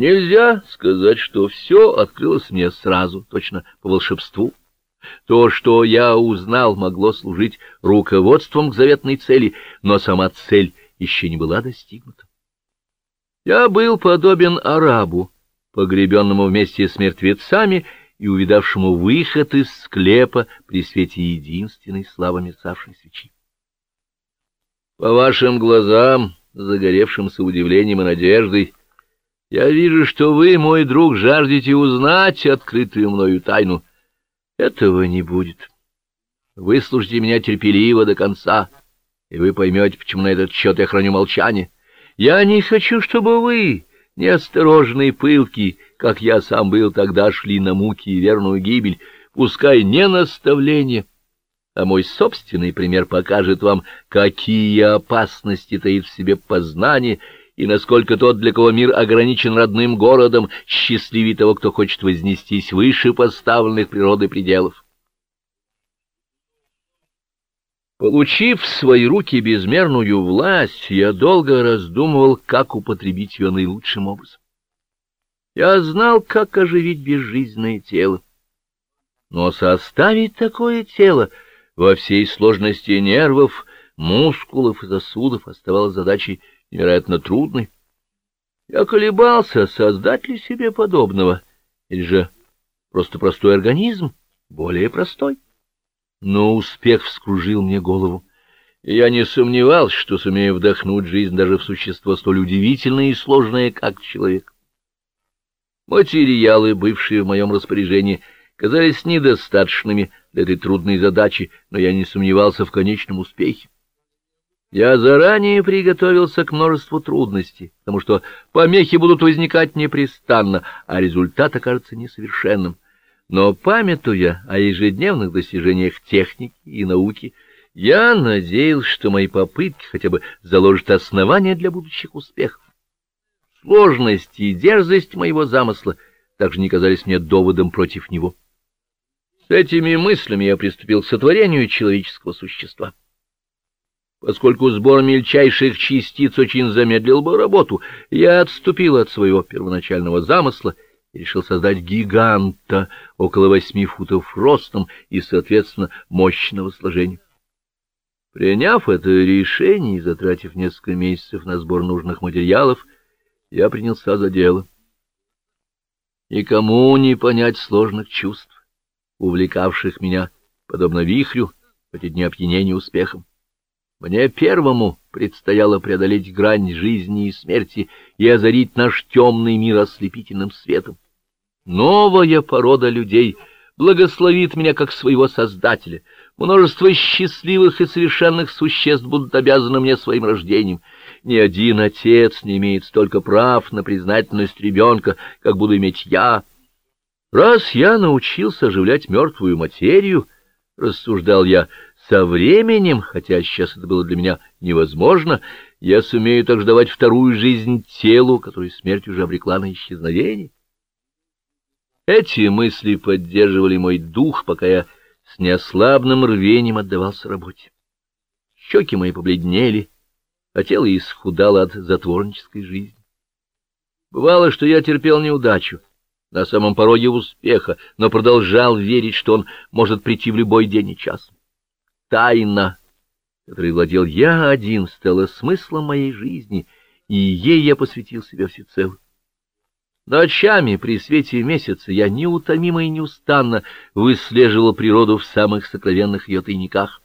Нельзя сказать, что все открылось мне сразу, точно по волшебству. То, что я узнал, могло служить руководством к заветной цели, но сама цель еще не была достигнута. Я был подобен арабу, погребенному вместе с мертвецами и увидавшему выход из склепа при свете единственной славы мерцавшей свечи. По вашим глазам, загоревшимся удивлением и надеждой, я вижу, что вы, мой друг, жаждете узнать открытую мною тайну. Этого не будет. Выслушайте меня терпеливо до конца, и вы поймете, почему на этот счет я храню молчание. Я не хочу, чтобы вы, неосторожные пылки, как я сам был тогда, шли на муки и верную гибель, пускай не наставление, а мой собственный пример покажет вам, какие опасности таит в себе познание и насколько тот, для кого мир ограничен родным городом, счастливее того, кто хочет вознестись выше поставленных природой пределов. Получив в свои руки безмерную власть, я долго раздумывал, как употребить ее наилучшим образом. Я знал, как оживить безжизненное тело. Но составить такое тело во всей сложности нервов, мускулов и сосудов оставалось задачей невероятно трудный. Я колебался, создать ли себе подобного, или же просто простой организм, более простой. Но успех вскружил мне голову, и я не сомневался, что сумею вдохнуть жизнь даже в существо столь удивительное и сложное, как человек. Материалы, бывшие в моем распоряжении, казались недостаточными для этой трудной задачи, но я не сомневался в конечном успехе. Я заранее приготовился к множеству трудностей, потому что помехи будут возникать непрестанно, а результат окажется несовершенным. Но, памятуя о ежедневных достижениях техники и науки, я надеялся, что мои попытки хотя бы заложат основания для будущих успехов. Сложность и дерзость моего замысла также не казались мне доводом против него. С этими мыслями я приступил к сотворению человеческого существа. Поскольку сбор мельчайших частиц очень замедлил бы работу, я отступил от своего первоначального замысла и решил создать гиганта около восьми футов ростом и, соответственно, мощного сложения. Приняв это решение и затратив несколько месяцев на сбор нужных материалов, я принялся за дело. Никому не понять сложных чувств, увлекавших меня, подобно вихрю, в эти дни опьянения успехом. Мне первому предстояло преодолеть грань жизни и смерти и озарить наш темный мир ослепительным светом. Новая порода людей благословит меня как своего Создателя. Множество счастливых и совершенных существ будут обязаны мне своим рождением. Ни один отец не имеет столько прав на признательность ребенка, как буду иметь я. Раз я научился оживлять мертвую материю, — рассуждал я, — со временем, хотя сейчас это было для меня невозможно, я сумею также давать вторую жизнь телу, которое смерть уже обрекла на исчезновение. Эти мысли поддерживали мой дух, пока я с неослабным рвением отдавался работе. Щеки мои побледнели, а тело исхудало от затворнической жизни. Бывало, что я терпел неудачу на самом пороге успеха, но продолжал верить, что он может прийти в любой день и час тайна, которой владел я один, стала смыслом моей жизни, и ей я посвятил себя всецело. Ночами при свете месяца я неутомимо и неустанно выслеживал природу в самых сокровенных ее тайниках.